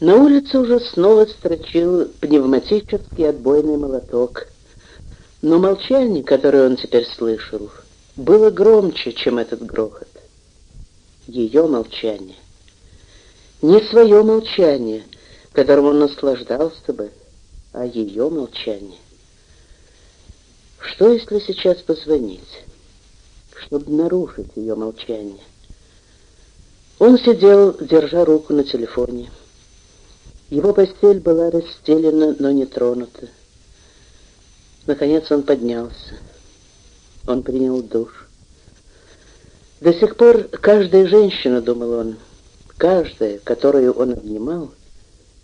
На улице уже снова строчил пневматический отбойный молоток. Но молчание, которое он теперь слышал, было громче, чем этот грохот. Ее молчание. Не свое молчание, которым он наслаждался бы, а ее молчание. Что, если сейчас позвонить, чтобы нарушить ее молчание? Он сидел, держа руку на телефоне. Его постель была расстелена, но не тронута. Наконец он поднялся. Он принял душ. До сих пор каждая женщина, думал он, каждая, которую он обнимал,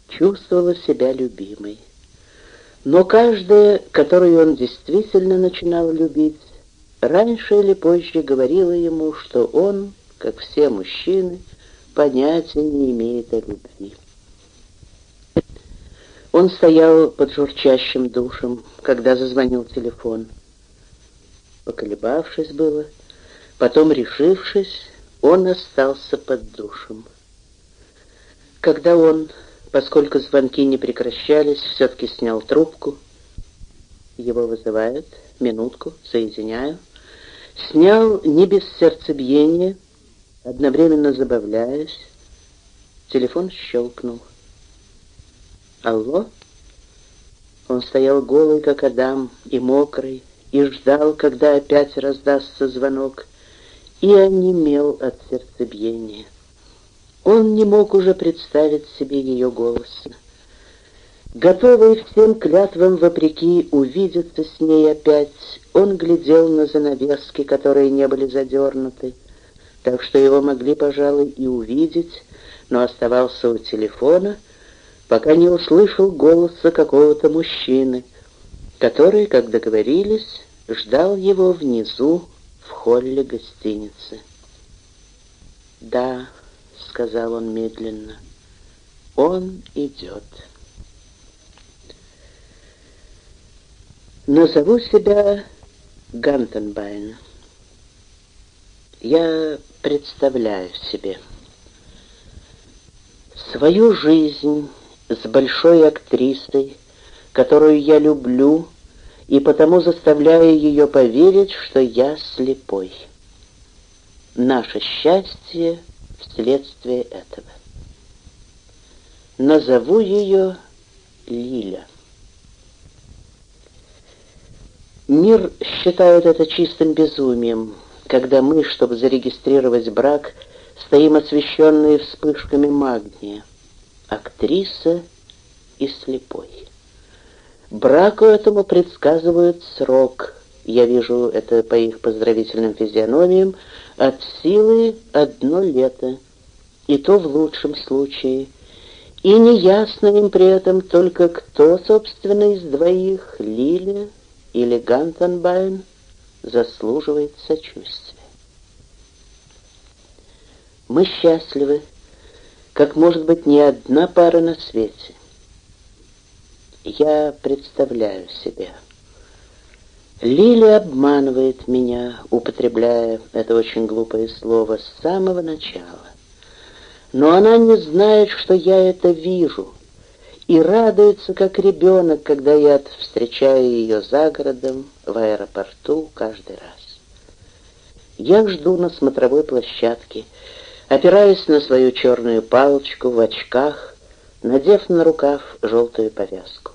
чувствовала себя любимой. Но каждая, которую он действительно начинал любить, раньше или позже говорила ему, что он, как все мужчины, понятия не имеет о любви. Он стоял под журчащим душем, когда зазвонил телефон. Поколебавшись было, потом решившись, он остался под душем. Когда он, поскольку звонки не прекращались, все-таки снял трубку, его вызывают, минутку, соединяю, снял не без сердцебиения, одновременно забавляясь, телефон щелкнул. «Алло?» Он стоял голый, как Адам, и мокрый, и ждал, когда опять раздастся звонок, и онемел от сердцебиения. Он не мог уже представить себе ее голоса. Готовый всем клятвам вопреки увидеться с ней опять, он глядел на занавески, которые не были задернуты, так что его могли, пожалуй, и увидеть, но оставался у телефона — пока не услышал голоса какого-то мужчины, который, как договорились, ждал его внизу в холле гостиницы. «Да», — сказал он медленно, — «он идет». Назову себя Гантенбайн. Я представляю себе свою жизнь с большой актрисой, которую я люблю, и потому заставляю ее поверить, что я слепой. Наше счастье вследствие этого. Назову ее Лиля. Мир считает это чистым безумием, когда мы, чтобы зарегистрировать брак, стоим освещенные вспышками магния актриса и слепой. Браку этому предсказывают срок, я вижу это по их поздравительным физиономиям, от силы одно лето, и то в лучшем случае. И неясно им при этом только кто, собственно, из двоих, Лиля или Гантенбайн, заслуживает сочувствия. Мы счастливы, как, может быть, ни одна пара на свете. Я представляю себя. Лили обманывает меня, употребляя это очень глупое слово, с самого начала. Но она не знает, что я это вижу, и радуется, как ребенок, когда я встречаю ее за городом, в аэропорту каждый раз. Я жду на смотровой площадке, опираясь на свою черную палочку в очках, надев на рукав желтую повязку.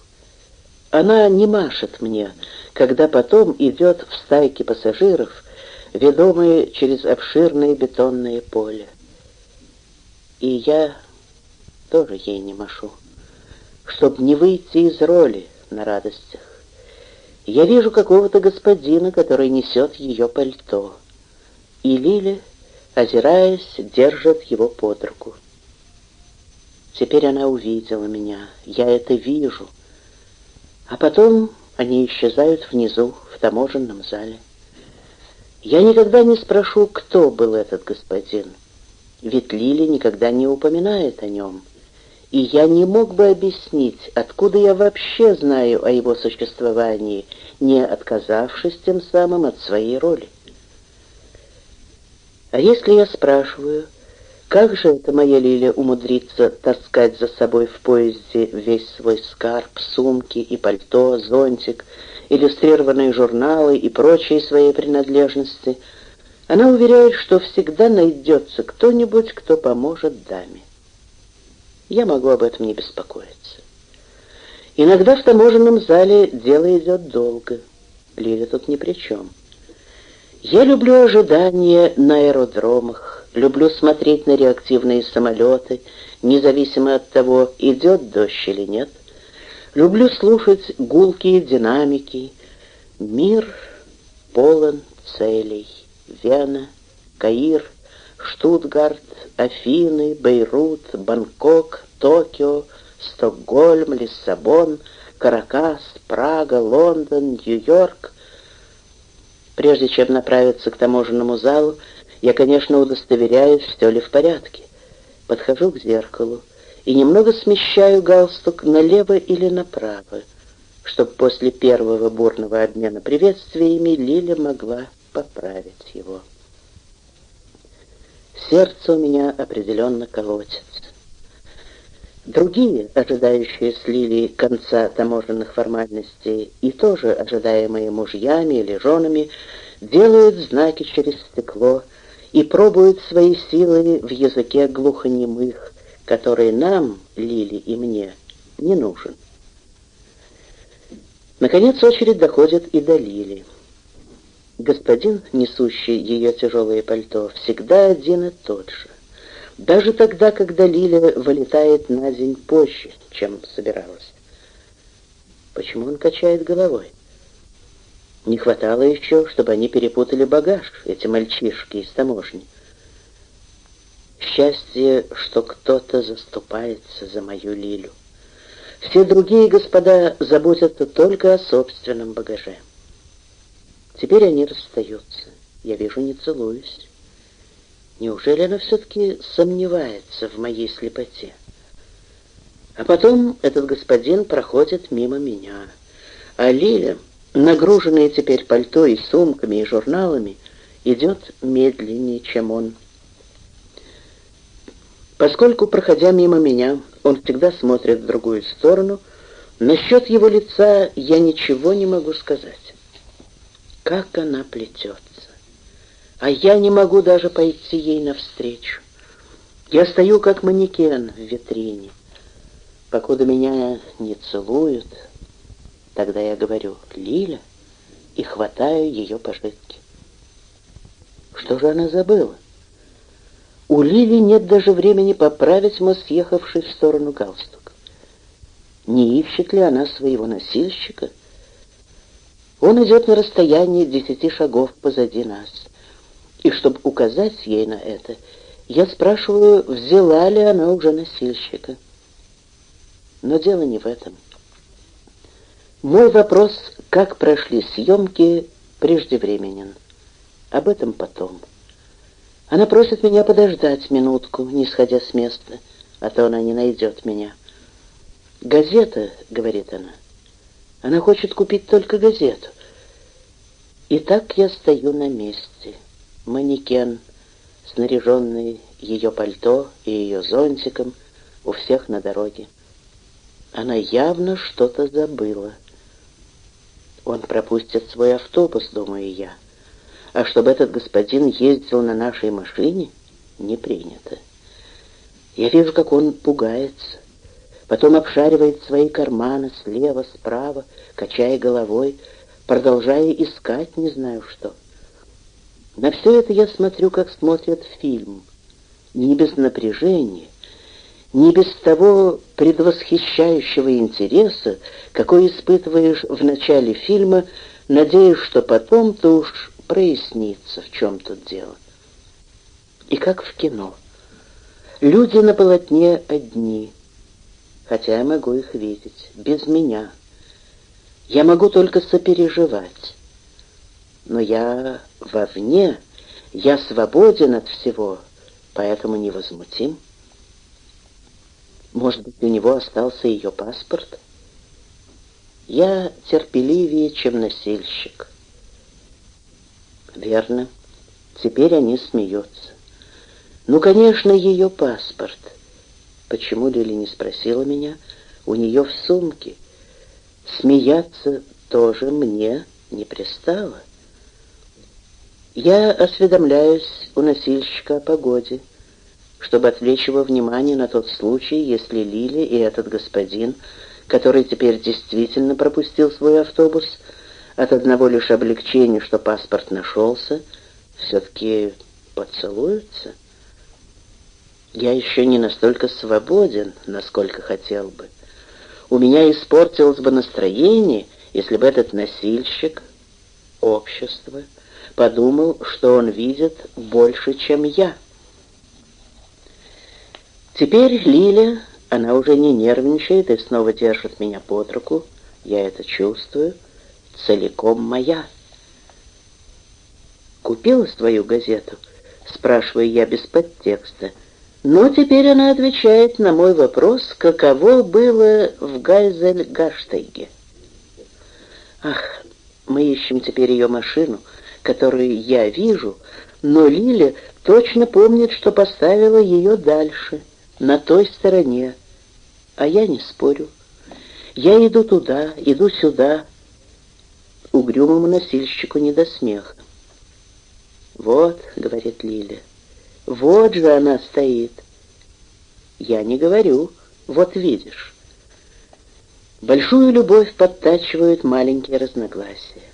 Она не машет мне, когда потом идет в стайке пассажиров, ведомые через обширное бетонное поле. И я тоже ей не машу, чтоб не выйти из роли на радостях. Я вижу какого-то господина, который несет ее пальто. И Лиля озираясь, держит его под руку. Теперь она увидела меня, я это вижу. А потом они исчезают внизу, в таможенном зале. Я никогда не спрошу, кто был этот господин, ведь Лили никогда не упоминает о нем, и я не мог бы объяснить, откуда я вообще знаю о его существовании, не отказавшись тем самым от своей роли. А если я спрашиваю, Как же это моя Лиля умудрится таскать за собой в поезде весь свой скарб, сумки и пальто, зонтик, иллюстрированные журналы и прочие свои принадлежности? Она уверяет, что всегда найдется кто-нибудь, кто поможет даме. Я могу об этом не беспокоиться. Иногда в таможенном зале дело идет долго. Лиля тут ни при чем. Я люблю ожидания на аэродромах, люблю смотреть на реактивные самолеты, независимо от того, идет дождь или нет. Люблю слушать гулкие динамики. Мир полон целей. Вена, Каир, Штутгарт, Афины, Бейрут, Бангкок, Токио, Стокгольм, Лиссабон, Каракас, Прага, Лондон, Нью-Йорк. Прежде чем направиться к таможенному залу, я, конечно, удостоверяюсь, все ли в порядке. Подхожу к зеркалу и немного смещаю галстук налево или направо, чтобы после первого бурного обмена приветствиями Лиля могла поправить его. Сердце у меня определенно колотится. Другие, ожидающие с Лили конца таможенных формальностей и тоже ожидаемые мужьями или женами, делают знаки через стекло и пробуют свои силы в языке глухонемых, который нам, Лили и мне, не нужен. Наконец очередь доходит и до Лили. Господин, несущий ее тяжелое пальто, всегда один и тот же. Даже тогда, когда Лиля вылетает на день позже, чем собиралась. Почему он качает головой? Не хватало еще, чтобы они перепутали багаж, эти мальчишки из таможни. Счастье, что кто-то заступается за мою Лилю. Все другие господа заботятся только о собственном багаже. Теперь они расстаются. Я вижу, не целуюсь. Неужели она все-таки сомневается в моей слепоте? А потом этот господин проходит мимо меня. А Лиля, нагруженная теперь пальто и сумками, и журналами, идет медленнее, чем он. Поскольку, проходя мимо меня, он всегда смотрит в другую сторону, насчет его лица я ничего не могу сказать. Как она плетется а я не могу даже пойти ей навстречу. Я стою как манекен в витрине. Покуда меня не целуют, тогда я говорю «Лиля» и хватаю ее пожитки. Что же она забыла? У Лили нет даже времени поправить мой съехавший в сторону галстук. Не ищет ли она своего носильщика? Он идет на расстоянии десяти шагов позади нас. И чтобы указать ей на это, я спрашиваю, взяла ли она уже носильщика. Но дело не в этом. Мой вопрос, как прошли съемки, преждевременен. Об этом потом. Она просит меня подождать минутку, не сходя с места, а то она не найдет меня. «Газета», — говорит она. Она хочет купить только газету. И так я стою на месте манекен, снаряженный ее пальто и ее зонтиком, у всех на дороге. Она явно что-то забыла. Он пропустит свой автобус, думаю я. А чтобы этот господин ездил на нашей машине, не принято. Я вижу, как он пугается. Потом обшаривает свои карманы слева, справа, качая головой, продолжая искать не знаю что. На все это я смотрю, как смотрят фильм. Не без напряжения, не без того предвосхищающего интереса, какой испытываешь в начале фильма, надеясь, что потом-то уж прояснится, в чем тут дело. И как в кино. Люди на полотне одни, хотя я могу их видеть, без меня. Я могу только сопереживать но я вовне, я свободен от всего, поэтому невозмутим. Может быть, у него остался ее паспорт? Я терпеливее, чем носильщик. Верно, теперь они смеются. Ну, конечно, ее паспорт. Почему Лили не спросила меня? У нее в сумке. Смеяться тоже мне не пристало. Я осведомляюсь у носильщика о погоде, чтобы отвлечь его внимание на тот случай, если Лили и этот господин, который теперь действительно пропустил свой автобус, от одного лишь облегчения, что паспорт нашелся, все-таки поцелуются. Я еще не настолько свободен, насколько хотел бы. У меня испортилось бы настроение, если бы этот носильщик, общество, подумал, что он видит больше, чем я. Теперь Лиля, она уже не нервничает и снова держит меня под руку, я это чувствую, целиком моя. «Купила свою газету?» — спрашиваю я без подтекста — но теперь она отвечает на мой вопрос, каково было в Гайзель-Гаштейге. Ах, мы ищем теперь ее машину, которую я вижу, но Лиля точно помнит, что поставила ее дальше, на той стороне. А я не спорю. Я иду туда, иду сюда. Угрюмому носильщику не до смеха. «Вот», — говорит Лиля, вот же она стоит. Я не говорю, вот видишь. Большую любовь подтачивают маленькие разногласия.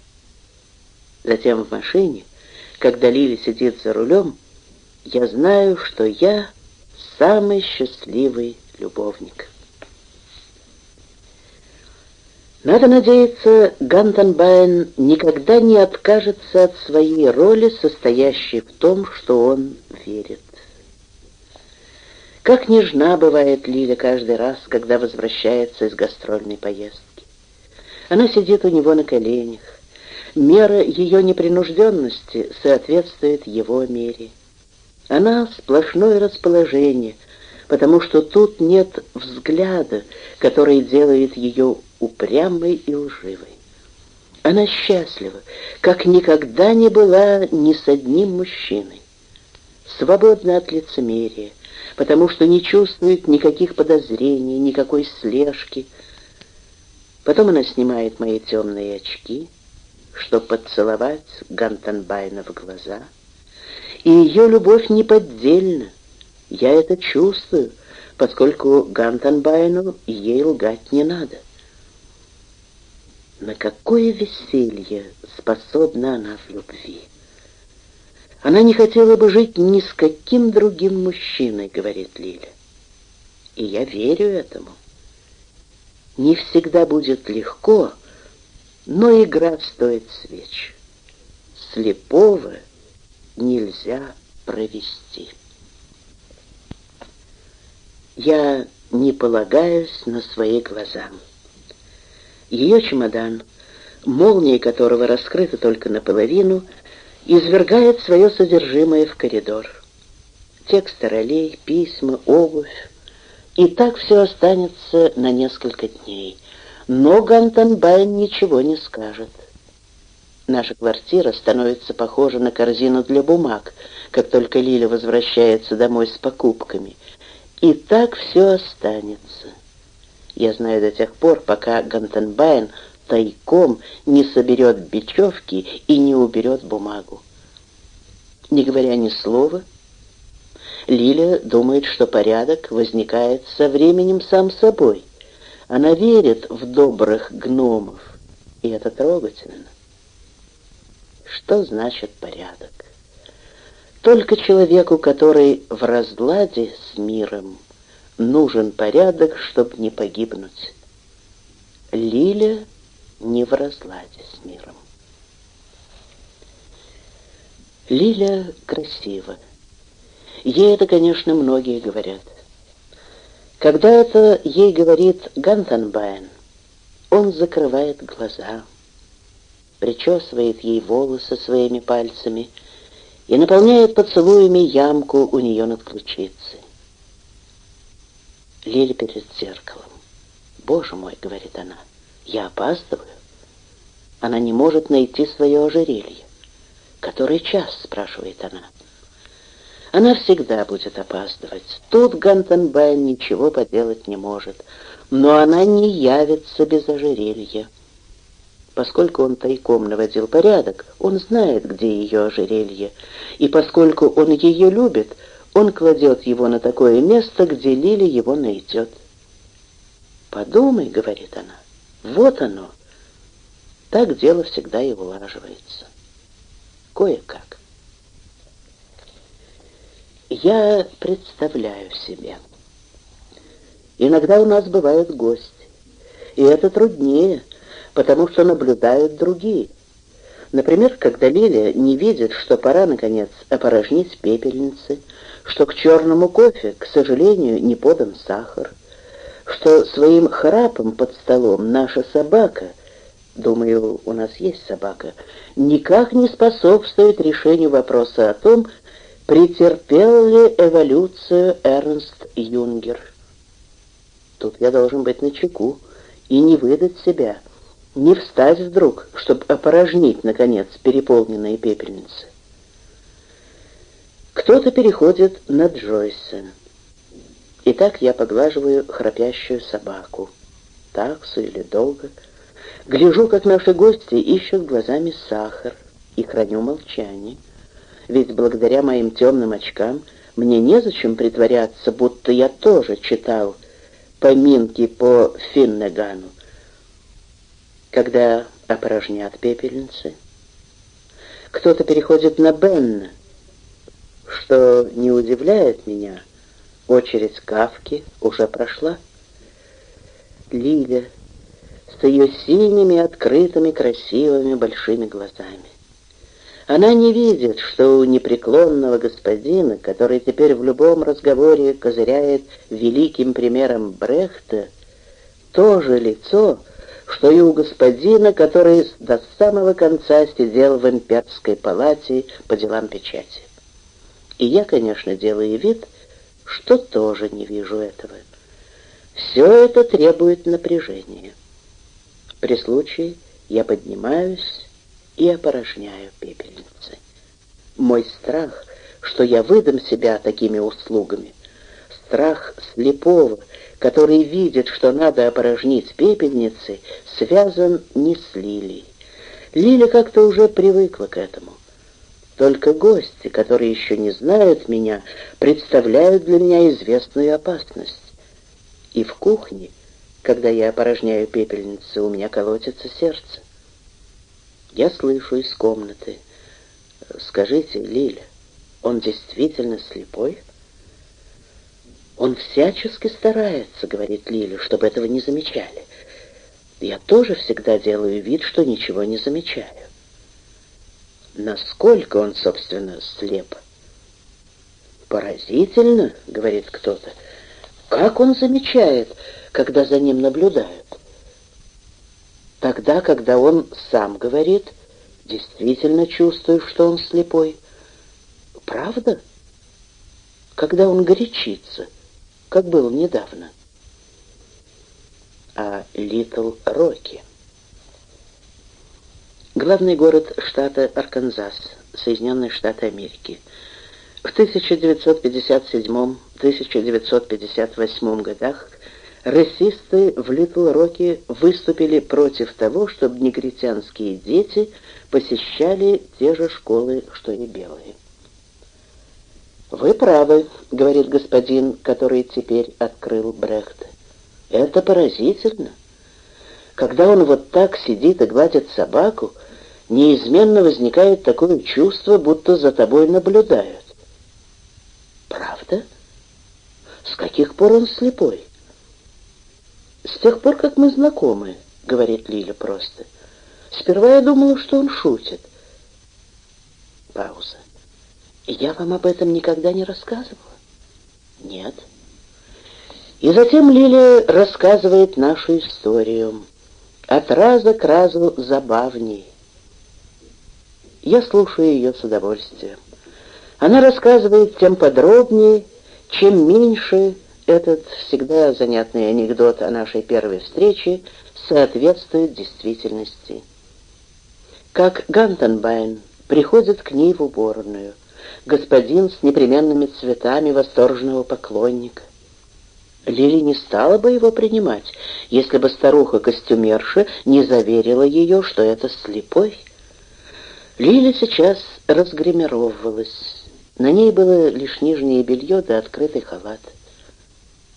Затем в машине, когда Лили сидит за рулем, я знаю, что я самый счастливый любовник. Надо надеяться, Гантенбайн никогда не откажется от своей роли, состоящей в том, что он верит. Как нежна бывает Лиля каждый раз, когда возвращается из гастрольной поездки. Она сидит у него на коленях. Мера ее непринужденности соответствует его мере. Она сплошное расположение, потому что тут нет взгляда, который делает ее упрямой и лживой. Она счастлива, как никогда не была ни с одним мужчиной. Свободна от лицемерия, потому что не чувствует никаких подозрений, никакой слежки. Потом она снимает мои темные очки, чтобы поцеловать Гантенбайна в глаза. И ее любовь неподдельна. Я это чувствую, поскольку Гантенбайну ей лгать не надо. На какое веселье способна она в любви? Она не хотела бы жить ни с каким другим мужчиной, говорит Лиля. И я верю этому. Не всегда будет легко, но игра стоит свеч. Слепого нельзя провести. Я не полагаюсь на свои глаза. Ее чемодан, молния которого раскрыта только наполовину, извергает свое содержимое в коридор. Тексты ролей, письма, обувь. И так все останется на несколько дней. Но Гантенбайн ничего не скажет. Наша квартира становится похожа на корзину для бумаг, как только Лиля возвращается домой с покупками. И так все останется. Я знаю до тех пор, пока Гантенбайн тайком не соберет бечевки и не уберет бумагу. Не говоря ни слова, Лиля думает, что порядок возникает со временем сам собой. Она верит в добрых гномов, и это трогательно. Что значит порядок? Только человеку, который в разладе с миром, нужен порядок, чтобы не погибнуть. Лиля не в разладе с миром. Лиля красива. Ей это, конечно, многие говорят. Когда это ей говорит Гантенбайн, он закрывает глаза, причесывает ей волосы своими пальцами и наполняет поцелуями ямку у нее над ключицей. Лиля перед зеркалом. «Боже мой», — говорит она, — «я опаздываю». Она не может найти свое ожерелье. «Который час?» — спрашивает она. Она всегда будет опаздывать. Тут Гантенбайн ничего поделать не может. Но она не явится без ожерелья. Поскольку он тайком наводил порядок, он знает, где ее ожерелье. И поскольку он ее любит, он кладет его на такое место, где Лили его найдет. «Подумай», — говорит она, — «вот оно». Так дело всегда и улаживается. Кое-как. Я представляю себе. Иногда у нас бывают гости, и это труднее, потому что наблюдают другие. Например, когда Лилия не видит, что пора, наконец, опорожнить пепельницы, что к черному кофе, к сожалению, не подан сахар, что своим храпом под столом наша собака, думаю, у нас есть собака, никак не способствует решению вопроса о том, претерпел ли эволюцию Эрнст Юнгер. Тут я должен быть начеку и не выдать себя, не встать вдруг, чтобы опорожнить, наконец, переполненные пепельницы. Кто-то переходит на Джойса. И так я поглаживаю храпящую собаку. Таксу или долго. Гляжу, как наши гости ищут глазами сахар, и храню молчание. Ведь благодаря моим темным очкам мне незачем притворяться, будто я тоже читал поминки по Финнегану. Когда опорожнят пепельницы, кто-то переходит на Бенна, что не удивляет меня, очередь Кавки уже прошла. Лиля с ее синими, открытыми, красивыми, большими глазами. Она не видит, что у непреклонного господина, который теперь в любом разговоре козыряет великим примером Брехта, то же лицо, что и у господина, который до самого конца сидел в имперской палате по делам печати. И я, конечно, делаю вид, что тоже не вижу этого. Все это требует напряжения. При случае я поднимаюсь и опорожняю пепельницы. Мой страх, что я выдам себя такими услугами, страх слепого, который видит, что надо опорожнить пепельницы, связан не с Лилей. Лиля как-то уже привыкла к этому. Только гости, которые еще не знают меня, представляют для меня известную опасность. И в кухне, когда я опорожняю пепельницы, у меня колотится сердце. Я слышу из комнаты. «Скажите, Лиля, он действительно слепой?» «Он всячески старается, — говорит Лиля, — чтобы этого не замечали. Я тоже всегда делаю вид, что ничего не замечаю. Насколько он, собственно, слеп?» «Поразительно, — говорит кто-то, — как он замечает, когда за ним наблюдают?» Тогда, когда он сам говорит, действительно чувствуешь, что он слепой. Правда? Когда он горячится, как было недавно. А Литл Рокки. Главный город штата Арканзас, Соединенные Штаты Америки. В 1957-1958 годах расисты в Литл-Роке выступили против того, чтобы негритянские дети посещали те же школы, что и белые. «Вы правы», — говорит господин, который теперь открыл Брехт. «Это поразительно. Когда он вот так сидит и гладит собаку, неизменно возникает такое чувство, будто за тобой наблюдают». «Правда? С каких пор он слепой?» «С тех пор, как мы знакомы», — говорит Лиля просто. «Сперва я думала, что он шутит». Пауза. «Я вам об этом никогда не рассказывала?» «Нет». И затем Лиля рассказывает нашу историю. От раза к разу забавней. Я слушаю ее с удовольствием. Она рассказывает тем подробнее, чем меньше этот всегда занятный анекдот о нашей первой встрече соответствует действительности. Как Гантенбайн приходит к ней в уборную, господин с непременными цветами восторженного поклонника. Лили не стала бы его принимать, если бы старуха-костюмерша не заверила ее, что это слепой. Лили сейчас разгримировывалась. На ней было лишь нижнее белье да открытый халат.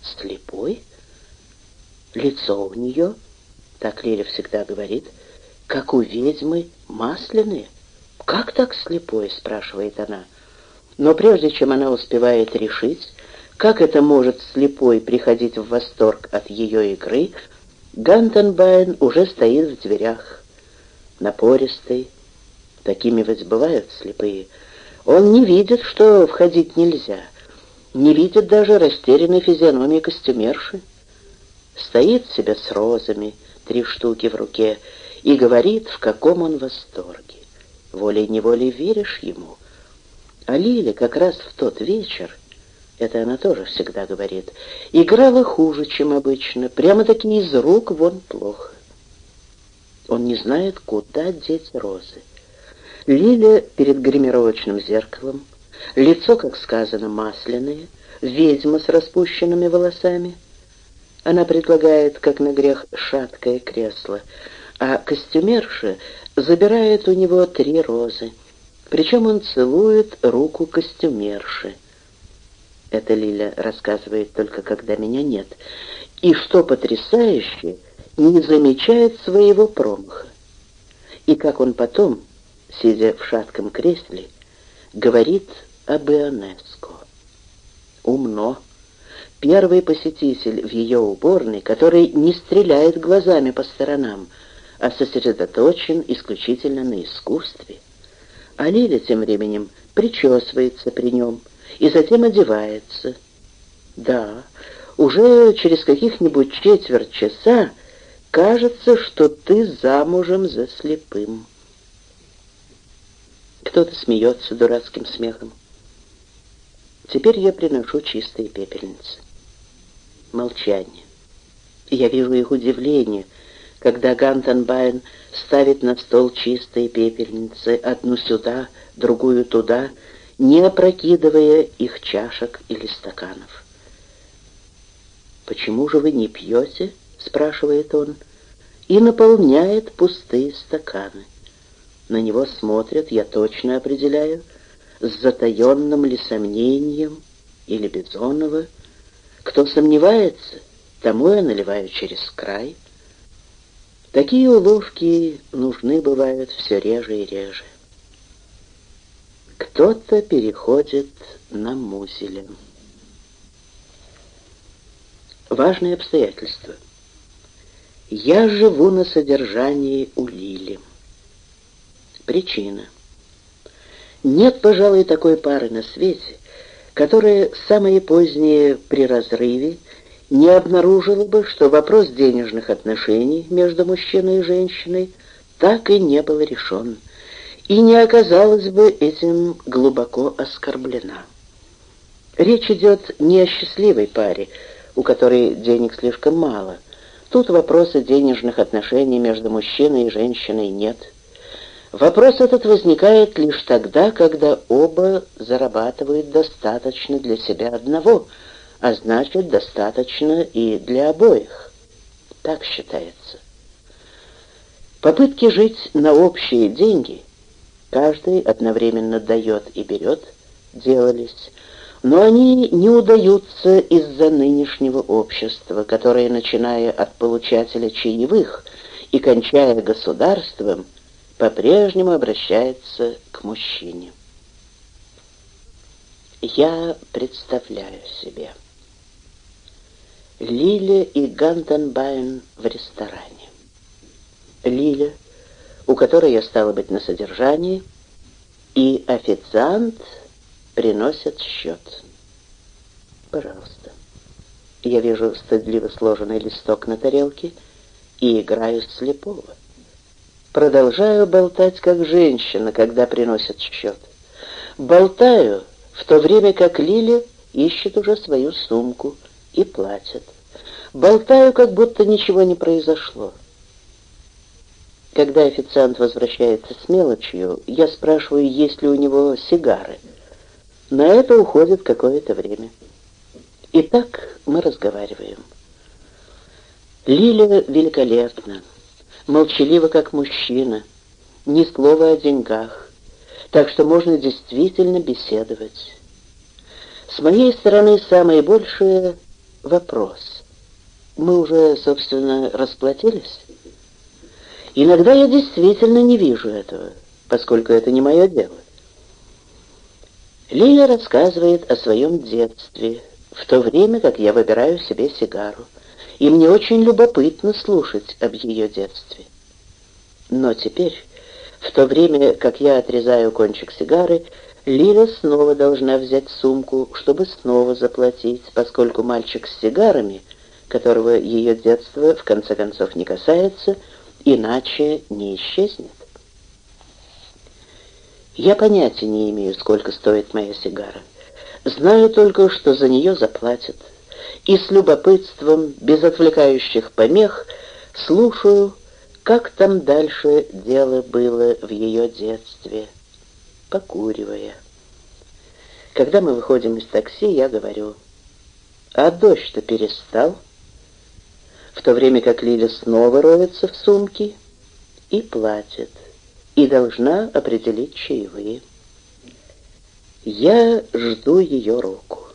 Слепой? Лицо у нее, так Лиля всегда говорит, как у ведьмы масляные. «Как так слепой?» — спрашивает она. Но прежде чем она успевает решить, как это может слепой приходить в восторг от ее игры, Гантенбайн уже стоит в дверях, напористый. Такими ведь бывают слепые. Он не видит, что входить нельзя, не видит даже растерянной физиономии костюмерши. Стоит себе с розами, три штуки в руке, и говорит, в каком он восторге. Волей-неволей веришь ему. А Лиля как раз в тот вечер, это она тоже всегда говорит, играла хуже, чем обычно, прямо-таки из рук вон плохо. Он не знает, куда деть розы. Лиля перед гримировочным зеркалом, лицо, как сказано, масляное, ведьма с распущенными волосами. Она предлагает, как на грех, шаткое кресло, а костюмерша забирает у него три розы. Причем он целует руку костюмерши. Это Лиля рассказывает только, когда меня нет. И что потрясающе, не замечает своего промаха. И как он потом, сидя в шатком кресле, говорит об Ионеско. Умно. Первый посетитель в ее уборной, который не стреляет глазами по сторонам, а сосредоточен исключительно на искусстве. А Лиля тем временем причесывается при нем и затем одевается. Да, уже через каких-нибудь четверть часа кажется, что ты замужем за слепым. Кто-то смеется дурацким смехом. Теперь я приношу чистые пепельницы. Молчание. Я вижу их удивление — когда Гантенбайн ставит на стол чистые пепельницы, одну сюда, другую туда, не опрокидывая их чашек или стаканов. «Почему же вы не пьете?» — спрашивает он, и наполняет пустые стаканы. На него смотрят, я точно определяю, с затаенным ли сомнением или Бизонова. Кто сомневается, тому я наливаю через край — Такие уловки нужны бывают все реже и реже. Кто-то переходит на музеля. Важное обстоятельство. Я живу на содержании у Лили. Причина. Нет, пожалуй, такой пары на свете, которая самые поздние при разрыве не обнаружила бы, что вопрос денежных отношений между мужчиной и женщиной так и не был решен, и не оказалась бы этим глубоко оскорблена. Речь идет не о счастливой паре, у которой денег слишком мало. Тут вопроса денежных отношений между мужчиной и женщиной нет. Вопрос этот возникает лишь тогда, когда оба зарабатывают достаточно для себя одного – а значит, достаточно и для обоих. Так считается. Попытки жить на общие деньги, каждый одновременно дает и берет, делались, но они не удаются из-за нынешнего общества, которое, начиная от получателя чаевых и кончая государством, по-прежнему обращается к мужчине. Я представляю себе. Лиля и Гантенбайн в ресторане. Лиля, у которой я стала быть на содержании, и официант приносят счет. Пожалуйста. Я вижу стыдливо сложенный листок на тарелке и играю слепого. Продолжаю болтать, как женщина, когда приносят счет. Болтаю, в то время как Лиля ищет уже свою сумку — и платят. Болтаю, как будто ничего не произошло. Когда официант возвращается с мелочью, я спрашиваю, есть ли у него сигары. На это уходит какое-то время. И так мы разговариваем. Лиля великолепна, молчалива как мужчина, ни слова о деньгах, так что можно действительно беседовать. С моей стороны самое большее — вопрос. Мы уже, собственно, расплатились? Иногда я действительно не вижу этого, поскольку это не мое дело. Лиля рассказывает о своем детстве, в то время как я выбираю себе сигару, и мне очень любопытно слушать об ее детстве. Но теперь, в то время как я отрезаю кончик сигары, Лиля снова должна взять сумку, чтобы снова заплатить, поскольку мальчик с сигарами, которого ее детство в конце концов не касается, иначе не исчезнет. Я понятия не имею, сколько стоит моя сигара. Знаю только, что за нее заплатят. И с любопытством, без отвлекающих помех, слушаю, как там дальше дело было в ее детстве, покуривая. Когда мы выходим из такси, я говорю, а дождь-то перестал, в то время как Лиля снова роется в сумке и платит и должна определить чаевые. Я жду ее руку.